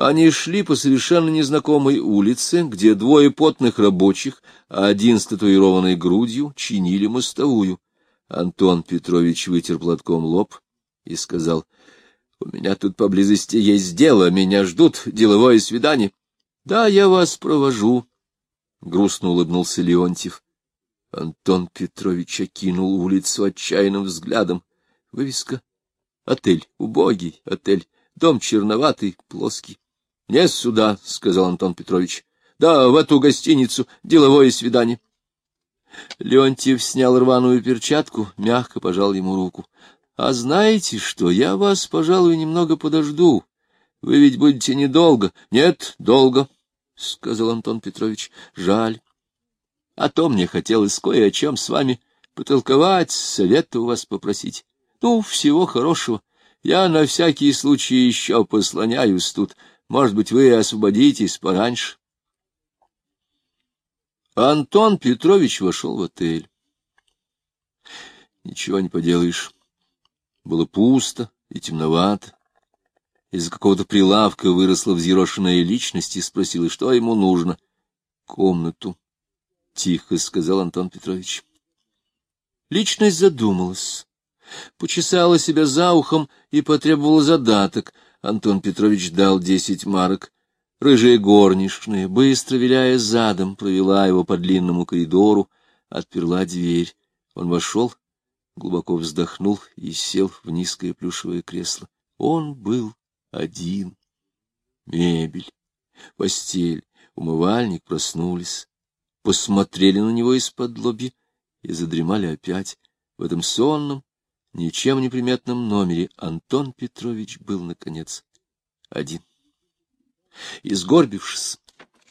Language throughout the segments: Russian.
Они шли по совершенно незнакомой улице, где двое потных рабочих, а один с татуированной грудью, чинили мостовую. Антон Петрович вытер платком лоб и сказал, — У меня тут поблизости есть дело, меня ждут, деловое свидание. — Да, я вас провожу, — грустно улыбнулся Леонтьев. Антон Петрович окинул улицу отчаянным взглядом. Вывеска. Отель. Убогий отель. Дом черноватый, плоский. — Не сюда, — сказал Антон Петрович. — Да, в эту гостиницу. Деловое свидание. Леонтьев снял рваную перчатку, мягко пожал ему руку. — А знаете что, я вас, пожалуй, немного подожду. Вы ведь будете недолго. — Нет, долго, — сказал Антон Петрович. — Жаль. А то мне хотелось кое о чем с вами потолковать, совета у вас попросить. Ну, всего хорошего. Я на всякий случай еще послоняюсь тут. Может быть, вы освободитесь пораньше. Антон Петрович вошел в отель. Ничего не поделаешь. Было пусто и темновато. Из-за какого-то прилавка выросла взъерошенная личность и спросила, что ему нужно. — Комнату, — тихо сказал Антон Петрович. Личность задумалась, почесала себя за ухом и потребовала задаток — Антон Петрович дал десять марок. Рыжая горничная, быстро виляя задом, провела его по длинному коридору, отперла дверь. Он вошел, глубоко вздохнул и сел в низкое плюшевое кресло. Он был один. Мебель, постель, умывальник проснулись, посмотрели на него из-под лоби и задремали опять в этом сонном, ничем не приметном номере Антон Петрович был, наконец, один. Изгорбившись,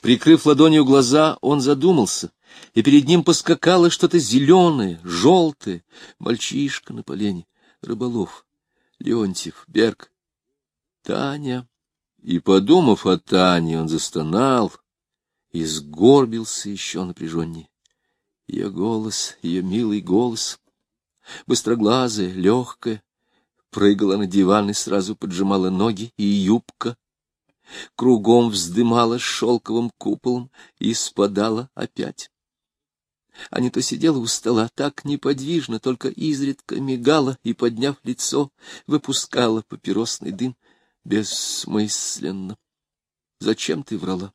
прикрыв ладонью глаза, он задумался, и перед ним поскакало что-то зеленое, желтое, мальчишка на полене, рыболов, Леонтьев, Берг, Таня. И, подумав о Тане, он застонал и сгорбился еще напряженнее. Ее голос, ее милый голос — быстроглазая, легкая, прыгала на диван и сразу поджимала ноги, и юбка кругом вздымала шелковым куполом и спадала опять. Не то сидела у стола так неподвижно, только изредка мигала и, подняв лицо, выпускала папиросный дым бессмысленно. Зачем ты врала?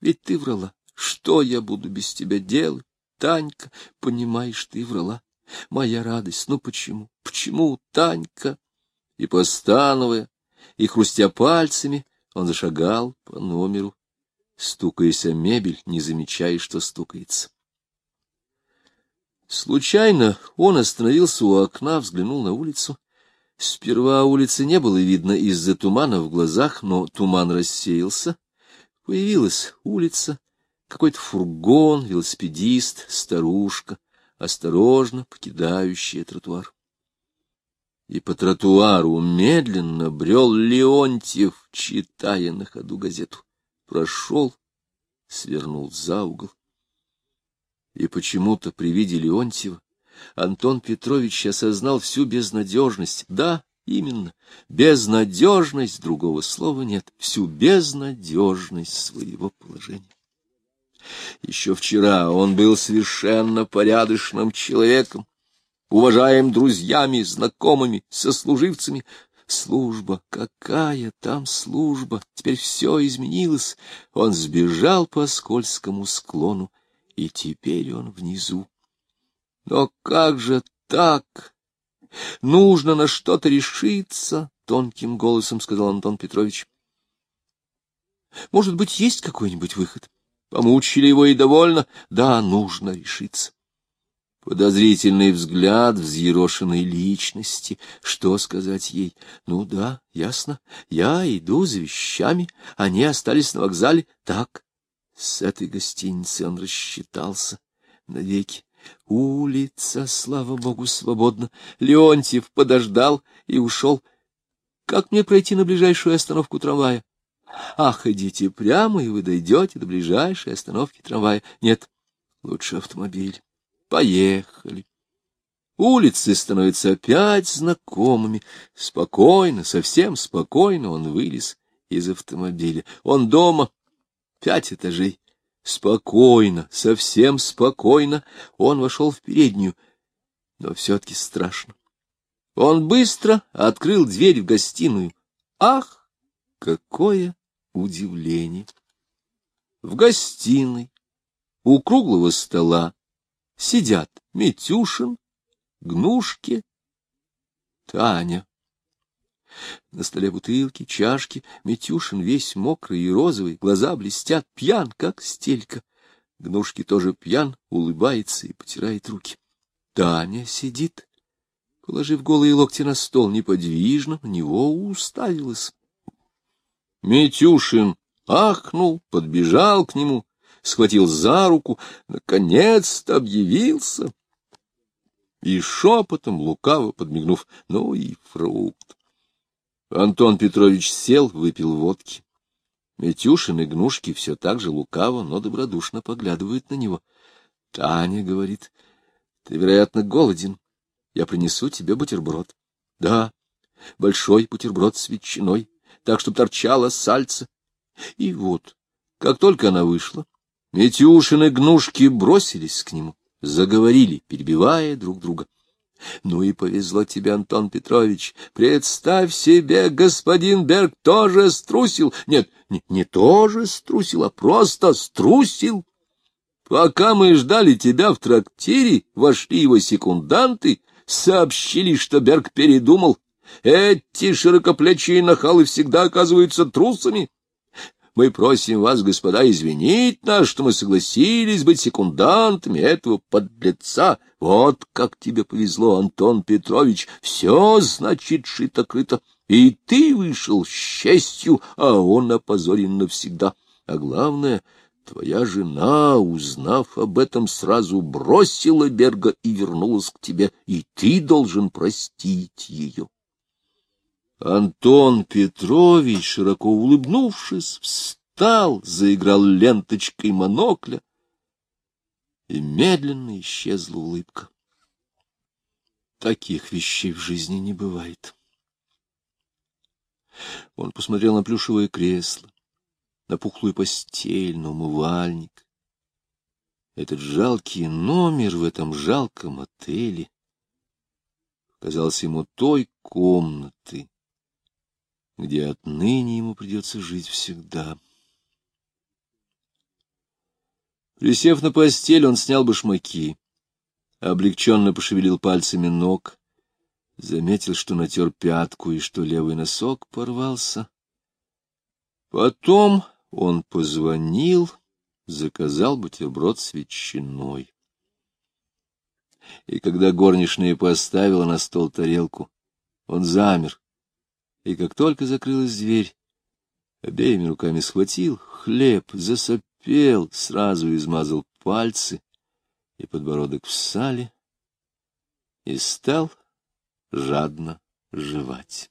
Ведь ты врала. Что я буду без тебя делать? Танька, понимаешь, ты врала. Моя радость, ну почему? Почему, Танька? И постановая, и хрустя пальцами, он зашагал по номеру, стукаясь о мебель, не замечая, что стукается. Случайно он остановился у окна, взглянул на улицу. Сперва улицы не было видно из-за тумана в глазах, но туман рассеялся. Появилась улица, какой-то фургон, велосипедист, старушка осторожно покидающие тротуар. И по тротуару медленно брел Леонтьев, читая на ходу газету. Прошел, свернул за угол. И почему-то при виде Леонтьева Антон Петрович осознал всю безнадежность. Да, именно, безнадежность, другого слова нет, всю безнадежность своего положения. Еще вчера он был совершенно порядочным человеком, уважаем друзьями, знакомыми, сослуживцами. Служба, какая там служба! Теперь все изменилось. Он сбежал по скользкому склону, и теперь он внизу. Но как же так? Нужно на что-то решиться, — тонким голосом сказал Антон Петрович. Может быть, есть какой-нибудь выход? Помучили его и довольно. Да, нужно решиться. Подозрительный взгляд взъерошенной личности. Что сказать ей? Ну да, ясно. Я иду за вещами. Они остались на вокзале. Так, с этой гостиницы он рассчитался навеки. Улица, слава богу, свободна. Леонтьев подождал и ушел. Как мне пройти на ближайшую остановку трамвая? Ах, идите прямо, и вы дойдете до ближайшей остановки трамвая. Нет, лучше автомобиль. Поехали. Улицы становятся опять знакомыми. Спокойно, совсем спокойно он вылез из автомобиля. Он дома. Пять этажей. Спокойно, совсем спокойно он вошел в переднюю, но все-таки страшно. Он быстро открыл дверь в гостиную. Ах, какое удивление! В гостиной у круглого стола сидят Митюшин, Гнушки, Таня. На столе бутылки, чашки, Митюшин весь мокрый и розовый, глаза блестят, пьян, как стелька. Гнушки тоже пьян, улыбается и потирает руки. Таня сидит, положив голые локти на стол, неподвижно, на него уставилась. Митюшин ахнул, подбежал к нему, схватил за руку, наконец-то объявился. И шепотом, лукаво подмигнув, ну и фрукт. Антон Петрович сел, выпил водки. Митюшин и Гнушки все так же лукаво, но добродушно поглядывают на него. Таня говорит, ты, вероятно, голоден. Я принесу тебе бутерброд. Да, большой бутерброд с ветчиной, так, чтобы торчало сальце. И вот, как только она вышла, Митюшин и Гнушки бросились к нему, заговорили, перебивая друг друга. Ну и повезло тебе, Антон Петрович. Представь себе, господин Берг тоже струсил. Нет, не, не тоже струсил, а просто струсил. Пока мы ждали тебя в трактире, вошли его секунданты, сообщили, что Берг передумал. Эти широкоплечие нахалы всегда оказываются трусами. Мы просим вас, господа, извинить нас, что мы согласились быть секундантами этого подлеца. Вот как тебе повезло, Антон Петрович, все, значит, шито-крыто. И ты вышел с честью, а он опозорен навсегда. А главное, твоя жена, узнав об этом, сразу бросила Берга и вернулась к тебе, и ты должен простить ее. Антон Петрович, широко улыбнувшись, встал, заиграл ленточкой монокля, и медленно исчезла улыбка. Таких вещей в жизни не бывает. Он посмотрел на плюшевое кресло, на пухлую постель, на умывальник. Этот жалкий номер в этом жалком отеле казался ему той комнатой, где отныне ему придется жить всегда. Присев на постель, он снял башмаки, облегченно пошевелил пальцами ног, заметил, что натер пятку и что левый носок порвался. Потом он позвонил, заказал бутерброд с ветчиной. И когда горничная поставила на стол тарелку, он замер, и как только закрылась дверь, обеими руками схватил хлеб, засопел, сразу измазал пальцы и подбородок в сале и стал жадно жевать.